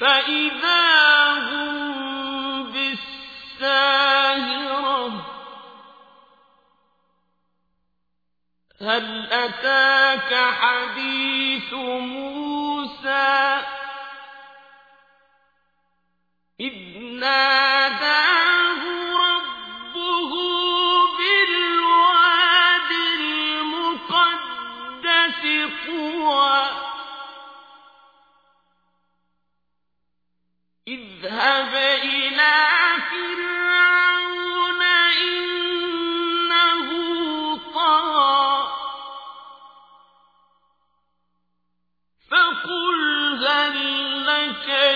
فإذا هم بالساهرة هل أتاك حديث موسى؟ إذ ناداه ربه بالواد المقدس طوى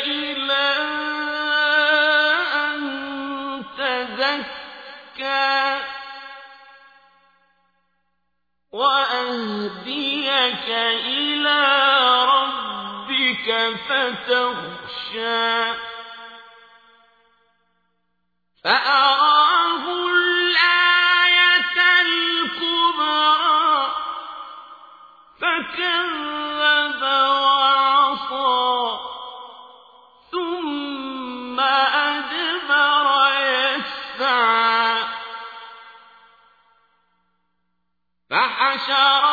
إلى أن تزكى وأهديك إلى ربك فتخشى فأراه الآية الكبرى فكذب فحشر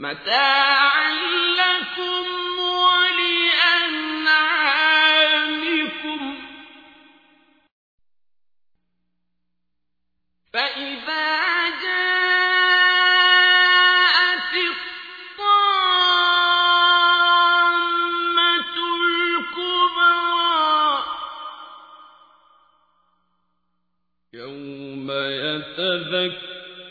متاع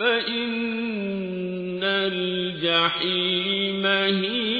فإن الجحيم هي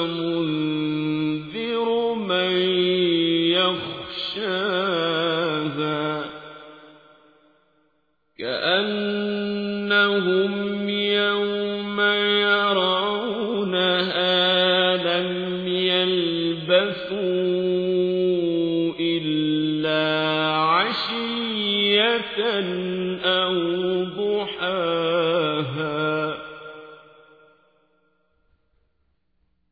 أنت منذر من يخشاها كأنهم يوم يرونها لم يلبثوا إلا عشية